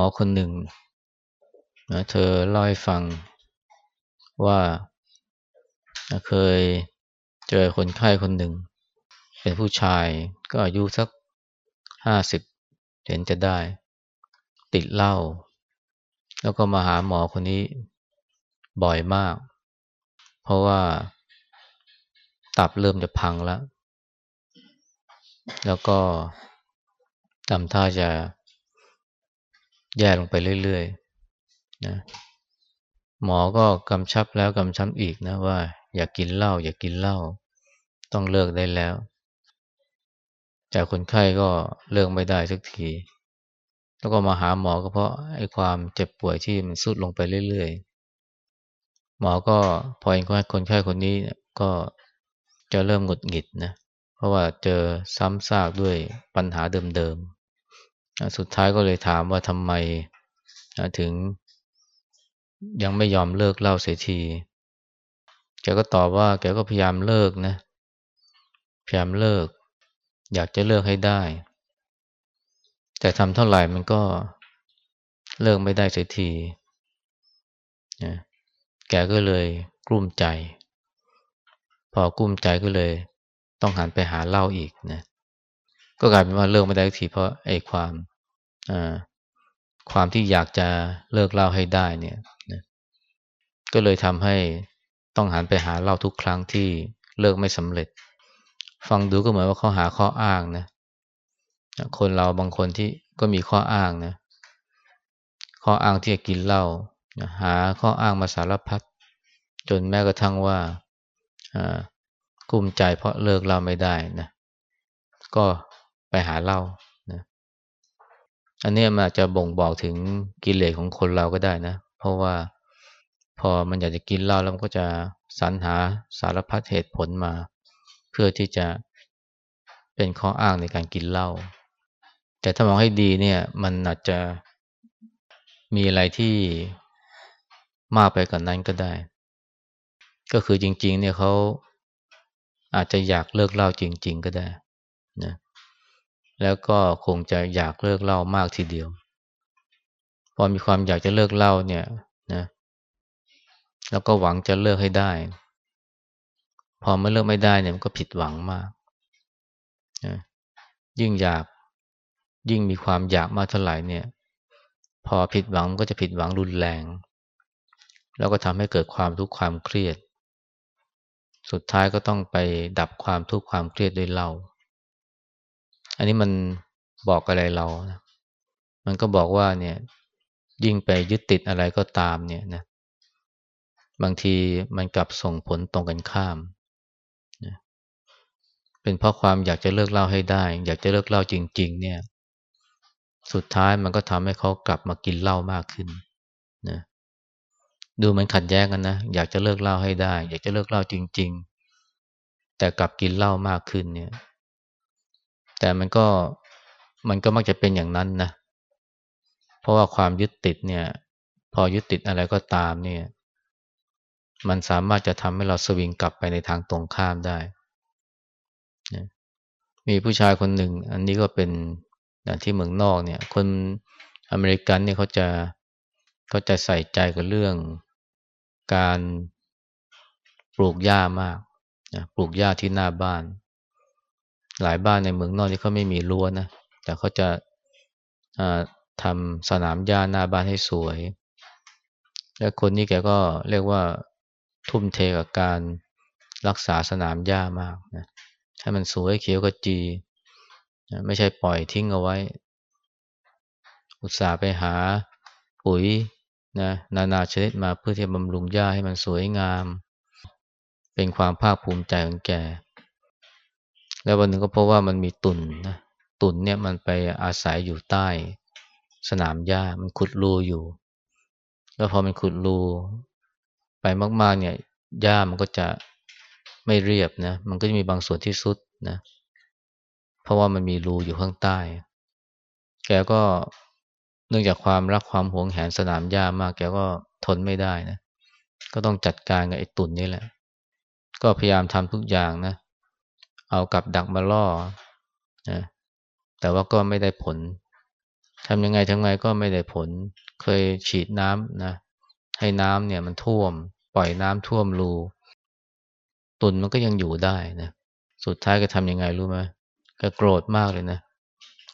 หมอคนหนึ่งนะเธอเล่าให้ฟังว่าเคยเจอคนไข้คนหนึ่ง เป็นผู้ชายก็อายุสักห้าสิบเห็นจะได้ ติดเหล้าแล้วก็มาหาหมอคนนี้บ่อยมาก เพราะว่า ตับเริ่มจะพังแล้ว แล้วก็ทำท่าจะ แย่ลงไปเรื่อยๆนะหมอก็กำชับแล้วกำชับอีกนะว่า อย่ากกินเหล้าอย่ากกินเหล้าต้องเลิกได้แล้ว แต่คนไข้ก็เลิกไม่ได้สักที แล้วก็มาหาหมอก็เพราะไอ้ความเจ็บป่วยที่มันสุดลงไปเรื่อยๆ หมอก็พอเห็นคนไข้คนนี้ก็จะเริ่มหงุดหงิดนะ เพราะว่าเจอซ้ำซากด้วยปัญหาเดิมๆ สุดท้ายก็เลยถามว่าทำไมถึงยังไม่ยอมเลิกเล่าเสียที แกก็ตอบว่า แกก็พยายามเลิกนะ พยายามเลิก อยากจะเลิกให้ได้ แต่ทำเท่าไหร่มันก็เลิกไม่ได้เสียทีนะแกก็เลยกลุ้มใจ พอกลุ้มใจก็เลย ต้องหันไปหาเหล้าอีกนะ ก็กลายเป็นว่าเลิกไม่ได้ทีเพราะไอ้ความความที่อยากจะเลิกเล้าให้ได้เนี่ยนะก็เลยทำให้ต้องหันไปหาเล้าทุกครั้งที่เลิกไม่สำเร็จ ฟังดูก็เหมือนว่าเขาหาข้ออ้างนะคนเราบางคนที่ก็มีข้ออ้างนะข้ออ้างที่จะกินเหล้าหาข้ออ้างมาสารพัดจนแม้กระทั่งว่ากุ้มใจเพราะเลิกเหล้าไม่ได้นะ ก็ ไปหาเหล้านะอันนี้มันอาจจะบ่งบอกถึงกิเลสของคนเราก็ได้นะ เพราะว่าพอมันอยากจะกินเหล้าแล้วมันก็จะสรรหาสารพัดเหตุผลมา เพื่อที่จะเป็นข้ออ้างในการกินเหล้าแต่ถ้ามองให้ดีเนี่ย มันอาจจะมีอะไรที่มากไปกว่านนั้นก็ได้ ก็คือจริง ๆ เนี่ยเขาอาจจะอยากเลิกเหล้าจริง ๆ ก็ได้นะ แล้วก็คงจะอยากเลิกเล้ามากทีเดียว พอมีความอยากจะเลิกเล้าเนี่ยนะแล้วก็หวังจะเลิกให้ได้ พอไม่เลิกไม่ได้เนี่ยมันก็ผิดหวังมากนะยิ่งอยากยิ่งมีความอยากมากเท่าไหร่เนี่ย พอผิดหวังก็จะผิดหวังรุนแรง แล้วก็ทำให้เกิดความทุกข์ความเครียด สุดท้ายก็ต้องไปดับความทุกข์ความเครียดด้วยเหล้า อันนี้มันบอกอะไรเรานะมันก็บอกว่าเนี่ย ยิ่งไปยึดติดอะไรก็ตามเนี่ยนะ บางทีมันกลับส่งผลตรงกันข้ามนะเป็นเพราะความอยากจะเลิกเล่าให้ได้ อยากจะเลิกเล่าจริง ๆ เนี่ย สุดท้ายมันก็ทำให้เขากลับมากินเหล้ามากขึ้นนะดูมันขัดแย้งกันนะ อยากจะเลิกเล่าให้ได้ อยากจะเลิกเล่าจริง ๆ แต่กลับกินเหล้ามากขึ้นเนี่ย แต่มันก็มันก็มักจะเป็นอย่างนั้นนะ เพราะว่าความยึดติดเนี่ย พอยึดติดอะไรก็ตามเนี่ย มันสามารถจะทำให้เราสวิงกลับไปในทางตรงข้ามได้ มีผู้ชายคนหนึ่ง อันนี้ก็เป็นที่เมืองนอกเนี่ย คนอเมริกันเนี่ยเขาจะเขาจะใส่ใจกับเรื่องการปลูกหญ้ามากนะปลูกหญ้าที่หน้าบ้าน หลายบ้านในเมืองนอกที่เขาไม่มีรั้วนะ แต่เขาจะทำสนามหญ้าหน้าบ้านให้สวย และคนนี้แกก็เรียกว่าทุ่มเทกับการรักษาสนามหญ้ามากนะให้มันสวยเขียวกระจี ไม่ใช่ปล่อยทิ้งเอาไว้ อุตส่าห์ไปหาปุ๋ยนะนานาชนิดมาเพื่อที่บำรุงหญ้าให้มันสวยงาม เป็นความภาคภูมิใจของแก แล้ววันหนึ่งก็เพบว่ามันมีตุ่นนะตุ่นเนี่ยมันไปอาศัยอยู่ใต้สนามหญ้ามันขุดรูอยู่ แล้วพอมันขุดรูไปมาก ๆ เนี่ยหญ้ามันก็จะไม่เรียบนะ มันก็จะมีบางส่วนที่สุดนะ เพราะว่ามันมีรูอยู่ข้างใต้ แกก็เนื่องจากความรักความหวงแหนสนามหญ้ามาก แกก็ทนไม่ได้นะ ก็ต้องจัดการกับไอ้ตุ่นนี่แหละ ก็พยายามทำทุกอย่างนะ เอากับดักมาล่อนะแต่ว่าก็ไม่ได้ผลทำยังไงทั้งไงก็ไม่ได้ผล เคยฉีดน้ำนะให้น้ำเนี่ยมันท่วม ปล่อยน้ำท่วมรูตุนมันก็ยังอยู่ได้นะสุดท้ายก็ทำยังไงรู้ไหมก็โกรธมากเลยนะ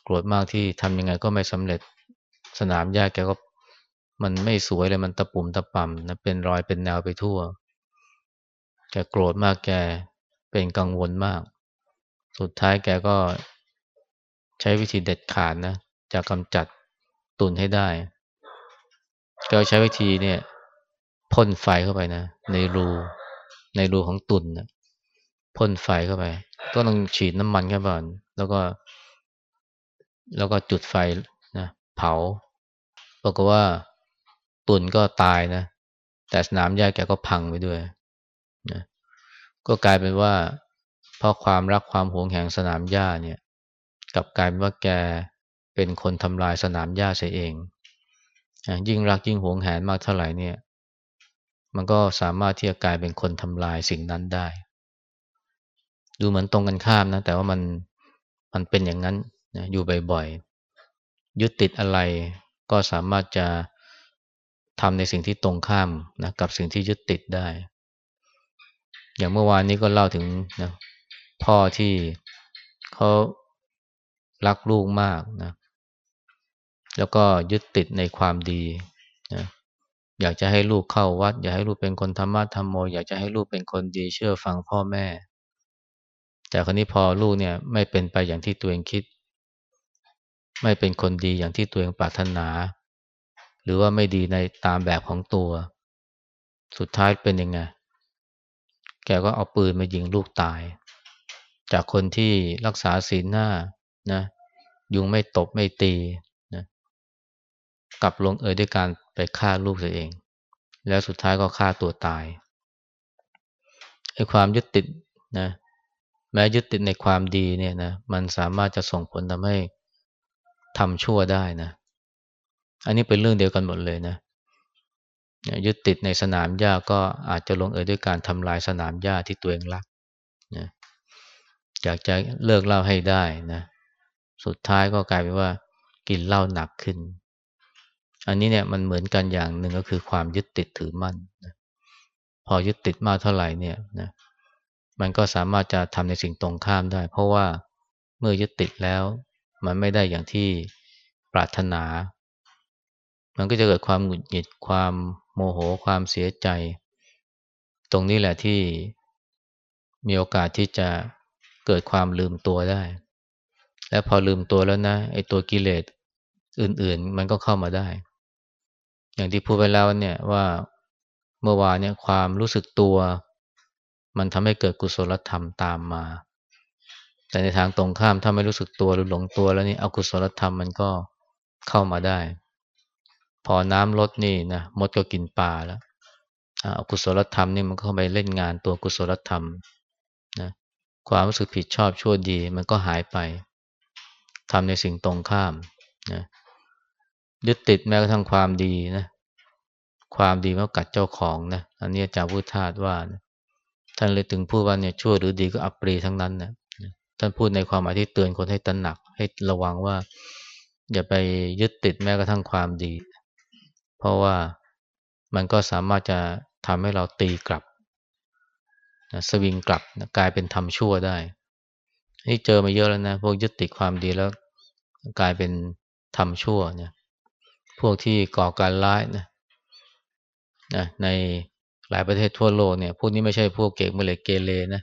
โกรธมากที่ทำยังไงก็ไม่สำเร็จสนามหญ้าแกก็มันไม่สวยเลยมันตะปุ่มตะป่ำนะเป็นรอยเป็นแนวไปทั่ว แกโกรธมากแกเป็นกังวลมาก สุดท้ายแกก็ใช้วิธีเด็ดขาดนะจะกำจัดตุนให้ได้ ก็ใช้วิธีเนี่ยพ่นไฟเข้าไปนะ ในรูในรูของตุนนะพ่นไฟเข้าไป ก็ต้องฉีดน้ำมันเข้าไปแล้วก็ แล้วก็จุดไฟนะเผาบอกว่าตุนก็ตายนะ แต่สนามหญ้าแกก็พังไปด้วยนะก็กลายเป็นว่า เพราะความรักความหวงแหงสนามหญ้าเนี่ยกับกลายเป็นว่าแกเป็นคนทำลายสนามหญ้าเสียเอง ยิ่งรักยิ่งหวงแหนมากเท่าไหร่เนี่ย มันก็สามารถที่จะกลายเป็นคนทำลายสิ่งนั้นได้ ดูเหมือนตรงกันข้ามนะ แต่ว่ามันมันเป็นอย่างนั้นนะอยู่บ่อยๆ ยึดติดอะไรก็สามารถจะทำในสิ่งที่ตรงข้ามนะกับสิ่งที่ยึดติดได้ อย่างเมื่อวานนี้ก็เล่าถึงนะ พ่อที่เขารักลูกมากนะ แล้วก็ยึดติดในความดีนะอยากจะให้ลูกเข้าวัด อยากให้ลูกเป็นคนธรรมะธรรมโม อยากจะให้ลูกเป็นคนดีเชื่อฟังพ่อแม่ แต่ครนี้พอลูกเนี่ยไม่เป็นไปอย่างที่ตัวเองคิด ไม่เป็นคนดีอย่างที่ตัวเองปรารถนา หรือว่าไม่ดีในตามแบบของตัว สุดท้ายเป็นยังไง แกก็เอาปืนมายิงลูกตาย จากคนที่รักษาศีลหน้านะยุงไม่ตบไม่ตีกลับลงเอยด้วยการไปฆ่าลูกตัวเอง แล้วสุดท้ายก็ฆ่าตัวตายไอ้ความยึดติดนะแม้ยึดติดในความดีเนี่ยนะมันสามารถจะส่งผลทำให้ทำชั่วได้นะอันนี้เป็นเรื่องเดียวกันหมดเลยนะยึดติดในสนามหญ้าก็อาจจะลงเอยด้วยการทำลายสนามหญ้าที่ตัวเองรัก อยากจะเลิกเล่าให้ได้นะสุดท้ายก็กลายเป็นว่ากินเหล้าหนักขึ้น อันนี้เนี่ยมันเหมือนกันอย่างหนึ่งก็คือความยึดติดถือมั่นนะพอยึดติดมากเท่าไหร่เนี่ยนะมันก็สามารถจะทำในสิ่งตรงข้ามได้ เพราะว่าเมื่อยึดติดแล้ว มันไม่ได้อย่างที่ปรารถนา มันก็จะเกิดความหงุดหงิดความโมโหความเสียใจ ตรงนี้แหละที่มีโอกาสที่จะ เกิดความลืมตัวได้ และพอลืมตัวแล้วนะไอ้ตัวกิเลสอื่นๆ มันก็เข้ามาได้ อย่างที่พูดไปแล้วเนี่ยว่าเมื่อวานเนี่ยความรู้สึกตัว มันทำให้เกิดกุศลธรรมตามมา แต่ในทางตรงข้ามถ้าไม่รู้สึกตัวหรือหลงตัวแล้วนี่อกุศลธรรมมันก็เข้ามาได้ พอน้ำลดนี่นะมดก็กินปลาแล้วอกุศลธรรมนี่มันเข้าไปเล่นงานตัวกุศลธรรม ความรู้สึกผิดชอบชั่วดี มันก็หายไปทำในสิ่งตรงข้ามนะยึดติดแม้กระทั่งความดีนะความดีมันกัดเจ้าของนะอันนี้อาจารย์พุทธาสว่านะท่านเลยถึงพูดว่าเนี่ยชั่วหรือดีก็อัปรีทั้งนั้นนะท่านพูดในความหมายที่เตือนคนให้ตระหนัก ให้ระวังว่า อย่าไปยึดติดแม้กระทั่งความดี เพราะว่ามันก็สามารถจะทำให้เราตีกลับ นะสวิงกลับนะกลายเป็นทำชั่วได้นี่เจอมาเยอะแล้วนะ พวกยึดติดความดีแล้ว กลายเป็นทำชั่วเนี่ยพวกที่ก่อการร้ายนะนะในหลายประเทศทั่วโลกเนี่ย พวกนี้ไม่ใช่พวกเก่งเมล็ดเกเรนะ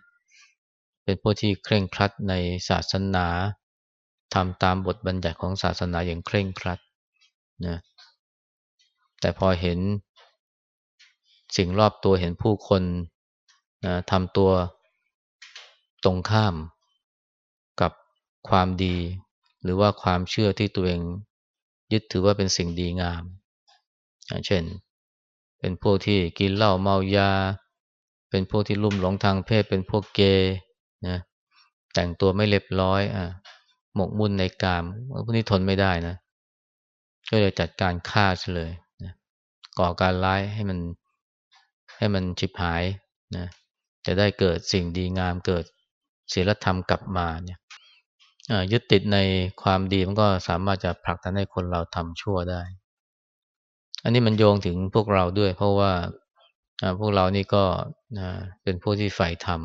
เป็นพวกที่เคร่งครัดในศาสนาทำตามบทบัญญัติของศาสนาอย่างเคร่งครัดนะแต่พอเห็นสิ่งรอบตัวเห็นผู้คน นะทำตัวตรงข้ามกับความดี หรือว่าความเชื่อที่ตัวเองยึดถือว่าเป็นสิ่งดีงาม เช่น เป็นพวกที่กินเหล้าเมายา เป็นพวกที่ลุ่มหลงทางเพศ เป็นพวกเกย์นะแต่งตัวไม่เรียบร้อยอะหมกมุ่นในกามพวกนี้ทนไม่ได้นะก็เลยจัดการฆ่าเลยนะก่อการร้ายให้มันให้มันฉิบหายนะ จะได้เกิดสิ่งดีงามเกิดศีลธรรมกลับมาเนี่ยยึดติดในความดีมันก็สามารถจะผลักดันให้คนเราทำชั่วได้ อันนี้มันโยงถึงพวกเราด้วย เพราะว่าพวกเรานี่ก็เป็นผู้ที่ใฝ่ธรรม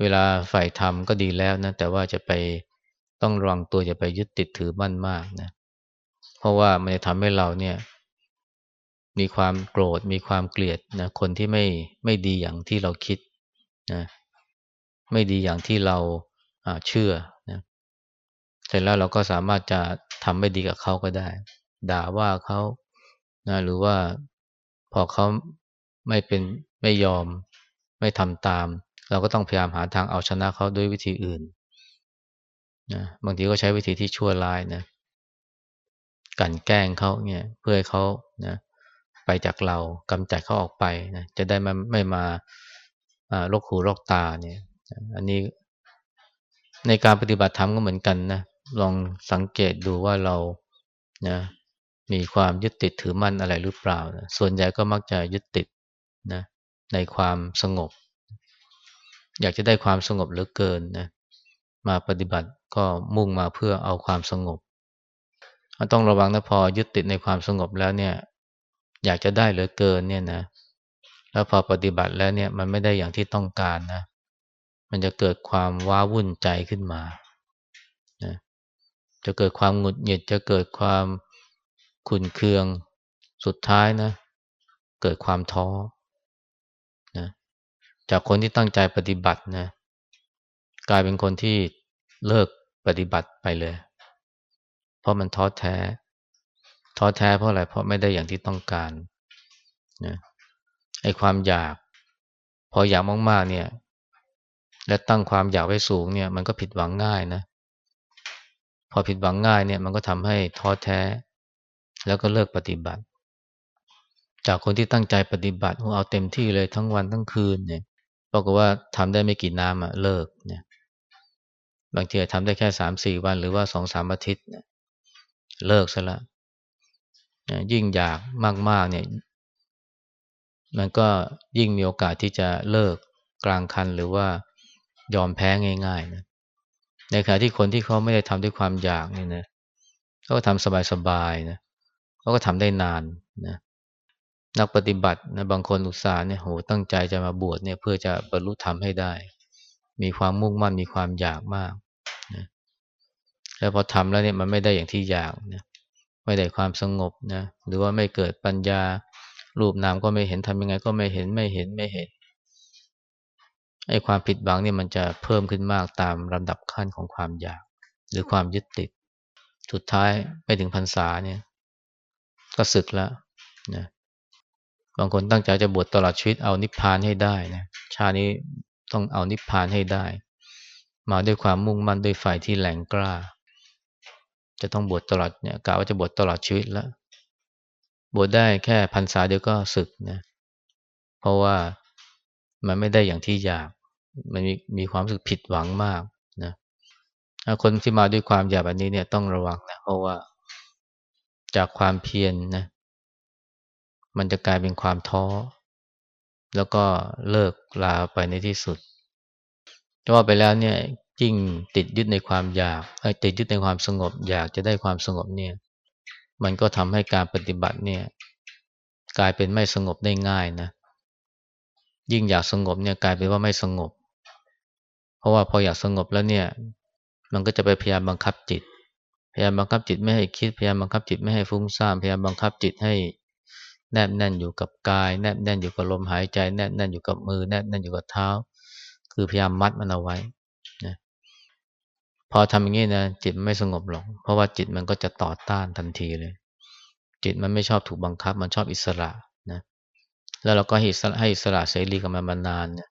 เวลาใฝ่ธรรมก็ดีแล้วนะแต่ว่าจะไปต้องระวังตัวจะไปยึดติดถือมั่นมากนะเพราะว่ามันจะทำให้เราเนี่ย มีความโกรธ มีความเกลียดนะคนที่ไม่ไม่ดีอย่างที่เราคิดนะไม่ดีอย่างที่เราเชื่อนะเสร็จแล้วเราก็สามารถจะทำไม่ดีกับเขาก็ได้ ด่าว่าเขานะหรือว่าพอเขาไม่เป็นไม่ยอม ไม่ทำตาม เราก็ต้องพยายามหาทางเอาชนะเขาด้วยวิธีอื่นนะบางทีก็ใช้วิธีที่ชั่วร้ายนะ กันแกล้งเขาเนี่ยเพื่อให้เขานะ ไปจากเรากำจัดเขาออกไปนะจะได้ไม่ไม่มาลกหูลกตาเนี่ยอันนี้ในการปฏิบัติธรรมก็เหมือนกันนะลองสังเกตดูว่าเรานะมีความยึดติดถือมั่นอะไรหรือเปล่านะส่วนใหญ่ก็มักจะยึดติดนะในความสงบ อยากจะได้ความสงบเหลือเกินนะมาปฏิบัติก็มุ่งมาเพื่อเอาความสงบ ต้องระวังนะพอยึดติดในความสงบแล้วเนี่ย อยากจะได้เหลือเกินเนี่ยนะแล้วพอปฏิบัติแล้วเนี่ยมันไม่ได้อย่างที่ต้องการนะมันจะเกิดความว้าวุ่นใจขึ้นมานะจะเกิดความหงุดหงิดจะเกิดความขุนเคืองสุดท้ายนะ เกิดความท้อนะจากคนที่ตั้งใจปฏิบัตินะกลายเป็นคนที่เลิกปฏิบัติไปเลย เพราะมันท้อแท้ ท้อแท้เพราะอะไรเพราะไม่ได้อย่างที่ต้องการนะไอ้ความอยาก พออยากมากๆเนี่ย และตั้งความอยากไว้สูงเนี่ย มันก็ผิดหวังง่ายนะพอผิดหวังง่ายเนี่ยมันก็ทำให้ท้อแท้ แล้วก็เลิกปฏิบัติ จากคนที่ตั้งใจปฏิบัติเอาเต็มที่เลยทั้งวันทั้งคืนเนี่ยบอกว่าทำได้ไม่กี่น้ำอะเลิกเนี่ยบางทีทำได้แค่สามสี่วันหรือว่าสองสามอาทิตย์เลิกซะละ ยิ่งอยากมากๆเนี่ยมันก็ยิ่งมีโอกาสที่จะเลิกกลางคันหรือว่ายอมแพ้ง่ายๆนะในขณะที่คนที่เขาไม่ได้ทำด้วยความอยากเนี่ยนะเขาก็ทำสบายๆนะเขาก็ทำได้นานนะนักปฏิบัตินะบางคนอุตส่าห์เนี่ยโหตั้งใจจะมาบวชเนี่ยเพื่อจะบรรลุธรรมให้ได้ มีความมุ่งมั่นมีความอยากมากนะแล้วพอทำแล้วเนี่ยมันไม่ได้อย่างที่อยากนะ ไม่ได้ความสงบนะหรือว่าไม่เกิดปัญญา รูปนามก็ไม่เห็นทำยังไง ก็ไม่เห็นไม่เห็นไม่เห็นไอ้ความผิดหวังเนี่ยมันจะเพิ่มขึ้นมากตามลำดับขั้นของความอยาก หรือความยึดติด สุดท้ายไปถึงพรรษาเนี่ย ก็สึกแล้วนะบางคนตั้งใจจะบวชตลอดชีวิตเอานิพพานให้ได้นะชานี้ต้องเอานิพพานให้ได้ มาด้วยความมุ่งมั่นด้วยไฟที่แหลงกล้า จะต้องบวชตลอดเนี่ยกะว่าจะบวชตลอดชีวิตแล้ว บวชได้แค่พรรษาเดียวก็สึกนะเพราะว่ามันไม่ได้อย่างที่อยาก มันมีมีความรู้สึกผิดหวังมากนะคนที่มาด้วยความอยากแบบนี้เนี่ยต้องระวังนะเพราะว่าจากความเพียรนนะมันจะกลายเป็นความท้อ แล้วก็เลิกลาไปในที่สุดจะว่าไปแล้วเนี่ย ยิ่งติดยึดในความอยากติดยึดในความสงบ อยากจะได้ความสงบเนี่ยมันก็ทำให้การปฏิบัติเนี่ยกลายเป็นไม่สงบได้ง่ายนะยิ่งอยากสงบเนี่ยกลายเป็นว่าไม่สงบ เพราะว่าพออยากสงบแล้วเนี่ย มันก็จะไปพยายามบังคับจิต พยายามบังคับจิตไม่ให้คิดพยายามบังคับจิตไม่ให้ฟุ้งซ่านพยายามบังคับจิตให้แนบแน่นอยู่กับกาย แนบแน่นอยู่กับลมหายใจ แนบแน่นอยู่กับมือ แนบแน่นอยู่กับเท้า คือพยายามมัดมันเอาไว้ พอทำอย่างนี้นะจิตไม่สงบหรอก เพราะว่าจิตมันก็จะต่อต้านทันทีเลย จิตมันไม่ชอบถูกบังคับ มันชอบอิสระนะแล้วเราก็ให้อิสระเสรีกับมันมานานเนี่ย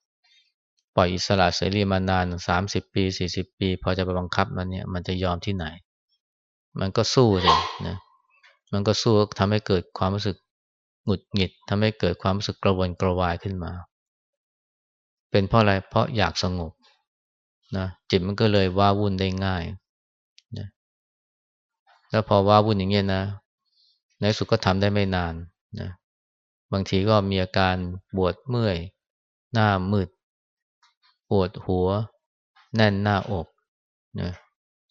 ปล่อยอิสระเสรีมานานสามสิบปีสี่สิบปี พอจะไปบังคับมันเนี่ยมันจะยอมที่ไหน มันก็สู้เลยนะมันก็สู้ทำให้เกิดความรู้สึกหงุดหงิดทำให้เกิดความรู้สึกกระวนกระวายขึ้นมา เป็นเพราะอะไรเพราะอยากสงบ นะจิตมันก็เลยว้าวุ่นได้ง่ายนะแล้วพอว้าวุ่นอย่างเงี้ยนะในสุดก็ทำได้ไม่นานนะบางทีก็มีอาการปวดเมื่อย หน้ามืด ปวดหัว แน่นหน้าอกนะ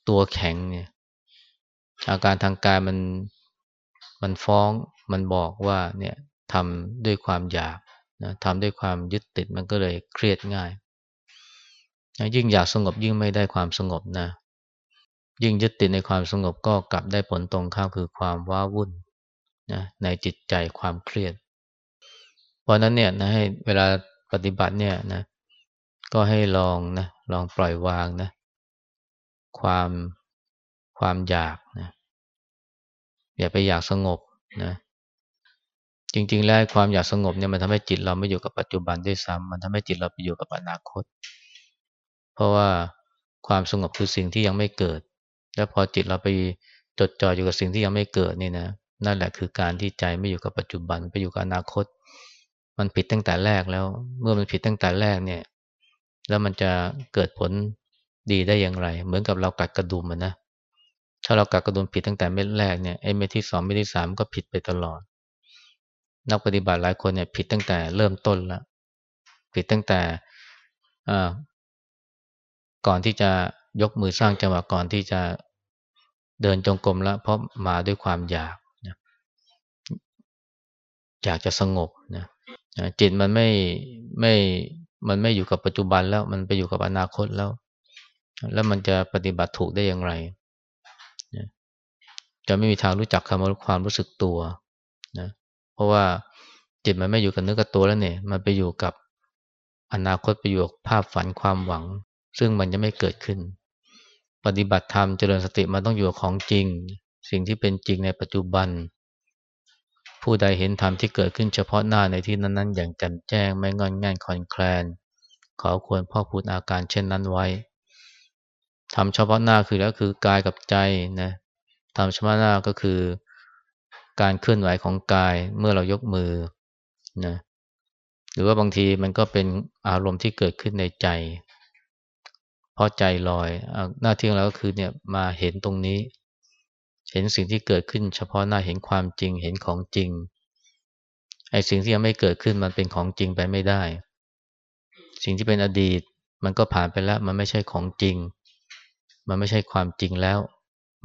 ตัวแข็งเนี่ยอาการทางกายมันมันฟ้องมันบอกว่าเนี่ยทำด้วยความอยากนะทำด้วยความยึดติดมันก็เลยเครียดง่าย ยิ่งอยากสงบยิ่งไม่ได้ความสงบนะ ยิ่งยึดติดในความสงบก็กลับได้ผลตรงข้ามคือความว้าวุ่นนะในจิตใจความเครียด เพราะนั้นเนี่ยนะให้เวลาปฏิบัติเนี่ยนะก็ให้ลองนะลองปล่อยวางนะความความอยากนะอย่าไปอยากสงบนะจริง ๆ แล้วความอยากสงบเนี่ยมันทำให้จิตเราไม่อยู่กับปัจจุบันด้วยซ้ำมันทำให้จิตเราไปอยู่กับอนาคต เพราะว่าความสงบคือสิ่งที่ยังไม่เกิด แล้วพอจิตเราไปจดจ่ออยู่กับสิ่งที่ยังไม่เกิดนี่นะนั่นแหละคือการที่ใจไม่อยู่กับปัจจุบันไปอยู่กับอนาคต มันผิดตั้งแต่แรกแล้ว เมื่อมันผิดตั้งแต่แรกเนี่ย แล้วมันจะเกิดผลดีได้อย่างไร เหมือนกับเรากัดกระดุมมันนะถ้าเรากัดกระดุมผิดตั้งแต่เม็ดแรกเนี่ยไอ้เม็ดที่สองเม็ดที่สามก็ผิดไปตลอด นักปฏิบัติหลายคนเนี่ยผิดตั้งแต่เริ่มต้นแล้วผิดตั้งแต่ ก่อนที่จะยกมือสร้างจังหวะก่อนที่จะเดินจงกรมแล้วเพราะมาด้วยความอยากนะอยากจะสงบนะจิตมันไม่ไม่มันไม่อยู่กับปัจจุบันแล้วมันไปอยู่กับอนาคตแล้ว แล้วมันจะปฏิบัติถูกได้อย่างไรจะไม่มีทางรู้จักคำว่าความรู้สึกตัวนะเพราะว่าจิตมันไม่อยู่กับเนื้อกับตัวแล้วเนี่ย มันไปอยู่กับอนาคตไปอยู่กับภาพฝันความหวัง ซึ่งมันจะไม่เกิดขึ้น ปฏิบัติธรรมเจริญสติมันต้องอยู่กับของจริง สิ่งที่เป็นจริงในปัจจุบัน ผู้ใดเห็นธรรมที่เกิดขึ้นเฉพาะหน้าในที่นั้นๆ อย่างแจ่มแจ้งไม่งอนง่นคอนแคลนเขาควรพ่อพูดอาการเช่นนั้นไว้ทำเฉพาะหน้าคือแล้วคือกายกับใจนะทำเฉพาะหน้าก็คือการเคลื่อนไหวของกายเมื่อเรายกมือนะหรือว่าบางทีมันก็เป็นอารมณ์ที่เกิดขึ้นในใจ เพราะใจลอยหน้าที่ของเราก็คือเนี่ยมาเห็นตรงนี้ เห็นสิ่งที่เกิดขึ้นเฉพาะหน้าเห็นความจริงเห็นของจริงไอ้สิ่งที่ยังไม่เกิดขึ้นมันเป็นของจริงไปไม่ได้ สิ่งที่เป็นอดีตมันก็ผ่านไปแล้ว มันไม่ใช่ของจริง มันไม่ใช่ความจริงแล้ว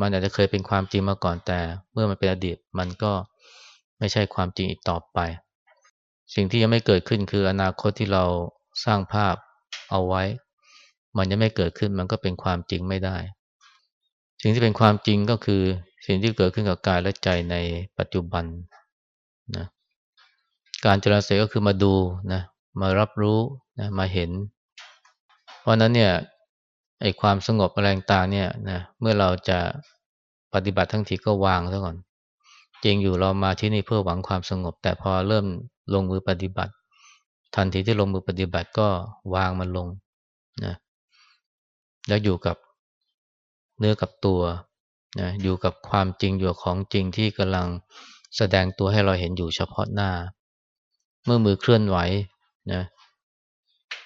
มันอาจจะเคยเป็นความจริงมาก่อนแต่ เมื่อมันเป็นอดีตมันก็ไม่ใช่ความจริงอีกต่อไป สิ่งที่ยังไม่เกิดขึ้นคืออนาคตที่เราสร้างภาพเอาไว้ มันยังไม่เกิดขึ้นมันก็เป็นความจริงไม่ได้ สิ่งที่เป็นความจริงก็คือสิ่งที่เกิดขึ้นกับกายและใจในปัจจุบันนะการเจริญสติก็คือมาดูนะมารับรู้นะมาเห็น เพราะนั้นเนี่ยไอ้ความสงบแรงต่างเนี่ยนะเมื่อเราจะปฏิบัติทั้งทีก็วางซะก่อน จริงอยู่เรามาที่นี่เพื่อหวังความสงบ แต่พอเริ่มลงมือปฏิบัติ ทันทีที่ลงมือปฏิบัติก็วางมันลงนะ แล้วอยู่กับเนื้อกับตัวนะอยู่กับความจริงอยู่ของจริงที่กำลังแสดงตัวให้เราเห็นอยู่เฉพาะหน้า เมื่อมือเคลื่อนไหวนะ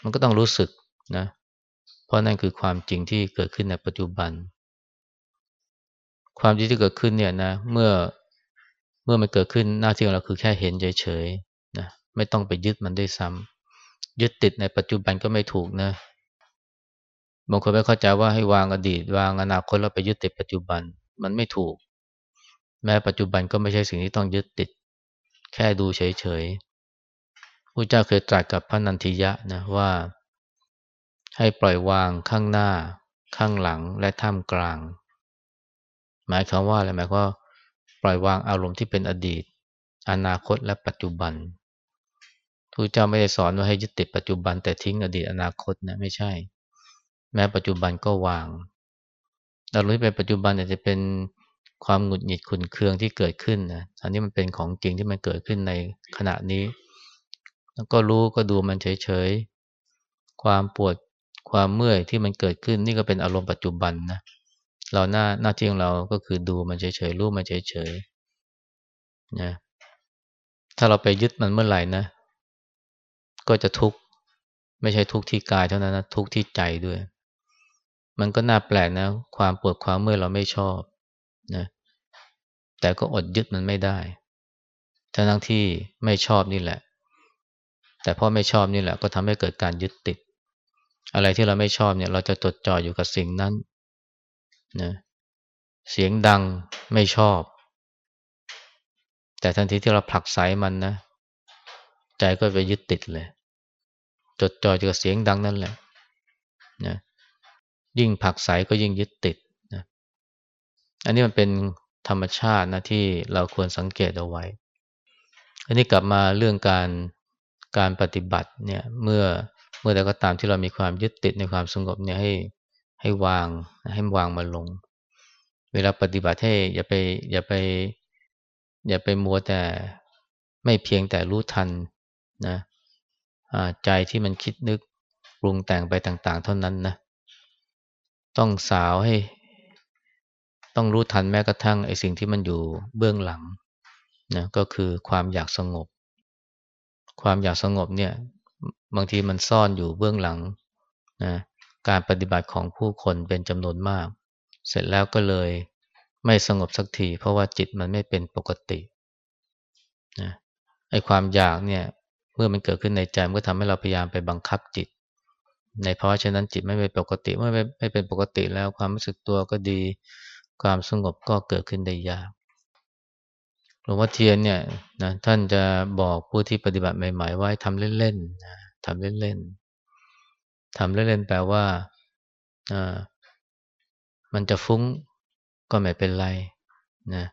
มันก็ต้องรู้สึกนะเพราะนั่นคือความจริงที่เกิดขึ้นในปัจจุบัน ความจริงที่เกิดขึ้นเนี่ยนะเมื่อเมื่อมันเกิดขึ้นหน้าที่ของเราคือแค่เห็นเฉยๆนะไม่ต้องไปยึดมันด้วยซ้ำยึดติดในปัจจุบันก็ไม่ถูกนะ บางคนไม่เข้าใจว่าให้วางอดีต วางอนาคตแล้วไปยึดติดปัจจุบันมันไม่ถูก แม้ปัจจุบันก็ไม่ใช่สิ่งที่ต้องยึดติด แค่ดูเฉยๆพระเจ้าเคยตรัสกับพระนันทิยะนะว่า ให้ปล่อยวางข้างหน้า ข้างหลังและท่ามกลาง หมายความว่าอะไรหมายความว่าปล่อยวางอารมณ์ที่เป็นอดีต อนาคตและปัจจุบันทูตเจ้าไม่ได้สอนว่าให้ยึดติดปัจจุบันแต่ทิ้งอดีตอนาคตนะไม่ใช่ แม้ปัจจุบันก็วางอารมณ์ที่เป็นปัจจุบันอาจจะเป็นความหงุดหงิดขุนเคืองที่เกิดขึ้นนะอันนี้มันเป็นของจริงที่มันเกิดขึ้นในขณะนี้ แล้วก็รู้ก็ดูมันเฉยๆ ความปวดความเมื่อยที่มันเกิดขึ้นนี่ก็เป็นอารมณ์ปัจจุบันนะเราหน้าหน้าที่ของเราก็คือดูมันเฉยๆรู้มันเฉยๆนะถ้าเราไปยึดมันเมื่อไหร่นะ ก็จะทุกข์ไม่ใช่ทุกข์ที่กายเท่านั้นนะทุกข์ที่ใจด้วย มันก็น่าแปลกนะ ความปวดความเมื่อยเราไม่ชอบนะแต่ก็อดยึดมันไม่ได้ทั้งที่ไม่ชอบนี่แหละ แต่พอไม่ชอบนี่แหละ ก็ทำให้เกิดการยึดติด อะไรที่เราไม่ชอบเนี่ย เราจะจดจ่ออยู่กับสิ่งนั้นนะเสียงดังไม่ชอบ แต่ทันทีที่เราผลักไสมันนะ ใจก็ไปยึดติดเลย จดจ่ออยู่กับเสียงดังนั่นแหละนะ ยิ่งผักไสก็ยิ่งยึดติดนะอันนี้มันเป็นธรรมชาตินะที่เราควรสังเกตเอาไว้ อันนี้กลับมาเรื่องการการปฏิบัติเนี่ยเมื่อเมื่อใดก็ตามที่เรามีความยึดติดในความสงบเนี่ยให้ให้วางให้วางมาลง เวลาปฏิบัติให้อย่าไปอย่าไป อย่าไปมัวแต่ไม่เพียงแต่รู้ทันนะใจที่มันคิดนึกปรุงแต่งไปต่าง ๆ เท่านั้นนะ ต้องสาวให้ ต้องรู้ทันแม้กระทั่งไอ้สิ่งที่มันอยู่เบื้องหลังนะก็คือความอยากสงบ ความอยากสงบเนี่ย บางทีมันซ่อนอยู่เบื้องหลังนะการปฏิบัติของผู้คนเป็นจำนวนมาก เสร็จแล้วก็เลยไม่สงบสักที เพราะว่าจิตมันไม่เป็นปกตินะไอ้ความอยากเนี่ย เมื่อมันเกิดขึ้นในใจมันก็ทำให้เราพยายามไปบังคับจิต ในเพราะฉะนั้นจิตไม่เป็นปกติเมื่อไม่ไม่เป็นปกติแล้วความรู้สึกตัวก็ดี ความสงบก็เกิดขึ้นได้ยากหลวงพ่อเทียนเนี่ยนะท่านจะบอกผู้ที่ปฏิบัติใหม่ๆว่าทำเล่นๆทำเล่นๆทำเล่นๆแปลว่าอ่ามันจะฟุ้งก็ไม่เป็นไรนะ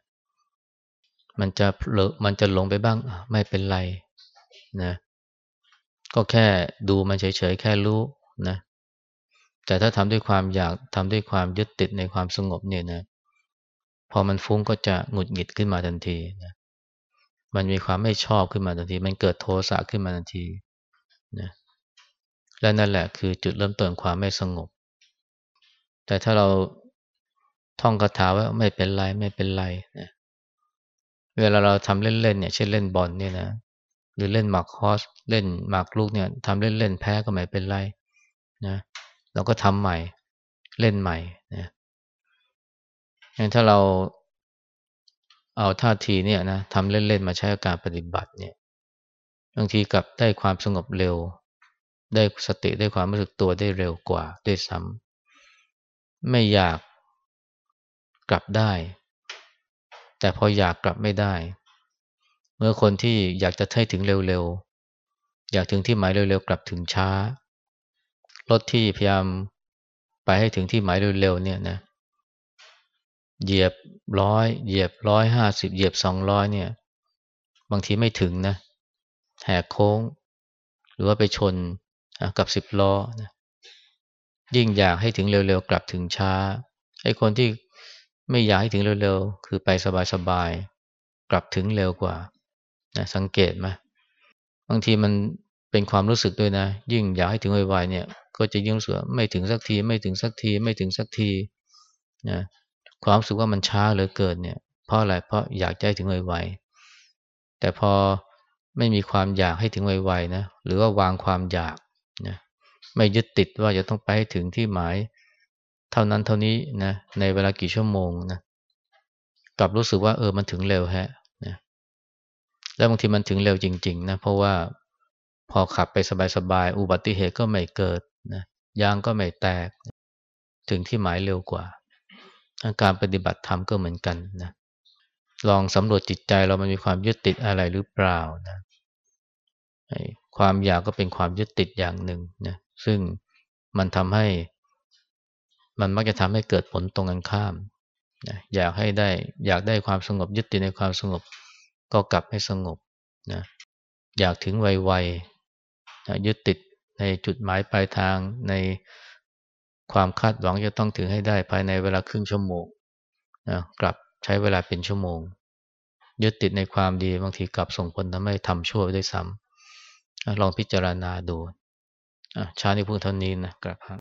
มันจะเลมันจะหลงไปบ้างไม่เป็นไรนะก็แค่ดูมันเฉยๆแค่รู้ นะแต่ถ้าทำด้วยความอยากทำด้วยความยึดติดในความสงบเนี่ยนะพอมันฟุ้งก็จะหงุดหงิดขึ้นมาทันทีนะมันมีความไม่ชอบขึ้นมาทันที มันเกิดโทสะขึ้นมาทันทีนะและนั่นแหละคือจุดเริ่มต้นความไม่สงบ แต่ถ้าเราท่องคาถาว่าไม่เป็นไรไม่เป็นไรนะเวลาเราทำเล่นๆเนี่ยเช่นเล่นบอลเนี่ยนะหรือเล่นหมากคอสเล่นหมากลูกเนี่ยทำเล่นๆแพ้ก็ไม่เป็นไร นะเราก็ทำใหม่เล่นใหม่นะงั้นถ้าเราเอาท่าทีเนี่ยนะทำเล่นๆมาใช้การปฏิบัติเนี่ยบางทีกลับได้ความสงบเร็ว ได้สติได้ความรู้สึกตัวได้เร็วกว่าด้วยซ้ำไม่อยากกลับได้ แต่พออยากกลับไม่ได้ เมื่อคนที่อยากจะให้ถึงเร็วๆ อยากถึงที่หมายเร็วๆ กลับถึงช้า รถที่พยายามไปให้ถึงที่หมายเร็วๆเนี่ยนะเหยียบร้อยเหยียบร้อยห้าสิบเหยียบสองร้อยเนี่ย บางทีไม่ถึงนะแหกโค้ง หรือว่าไปชนกับสิบล้อนะยิ่งอยากให้ถึงเร็วๆ กลับถึงช้าไอ้คนที่ไม่อยากให้ถึงเร็วๆ คือไปสบายๆ กลับถึงเร็วกว่านะสังเกตไหมบางทีมัน เป็นความรู้สึกด้วยนะ ยิ่งอยากให้ถึงไวๆเนี่ย ก็จะยิ่งรู้สึกไม่ถึงสักทีไม่ถึงสักทีไม่ถึงสักทีนะความรู้สึกว่ามันช้าเหลือเกินเนี่ย เพราะอะไรเพราะอยากให้ถึงไวๆแต่พอไม่มีความอยากให้ถึงไวๆนะหรือว่าวางความอยากนะไม่ยึดติดว่าจะต้องไปให้ถึงที่หมาย เท่านั้นเท่านี้นะในเวลากี่ชั่วโมงนะกลับรู้สึกว่าเออมันถึงเร็วแฮะนะแล้วบางทีมันถึงเร็วจริง ๆ นะ เพราะว่า พอขับไปสบายๆ อุบัติเหตุก็ไม่เกิดนะยางก็ไม่แตก ถึงที่หมายเร็วกว่าการปฏิบัติธรรมก็เหมือนกันนะลองสำรวจจิตใจเรามันมีความยึดติดอะไรหรือเปล่านะความอยากก็เป็นความยึดติดอย่างหนึ่งนะซึ่งมันทำให้ มันมักจะทำให้เกิดผลตรงกันข้ามนะอยากให้ได้อยากได้ความสงบยึดติดในความสงบก็กลับให้สงบนะอยากถึงไวๆ ยึดติดในจุดหมายปลายทางในความคาดหวังจะต้องถึงให้ได้ภายในเวลาครึ่งชั่วโมงนะกลับใช้เวลาเป็นชั่วโมง ยึดติดในความดีบางทีกลับส่งผลทำให้ทำชั่วได้ซ้ำลองพิจารณาดูชาตินี้พูดเท่านี้นะกลับครับ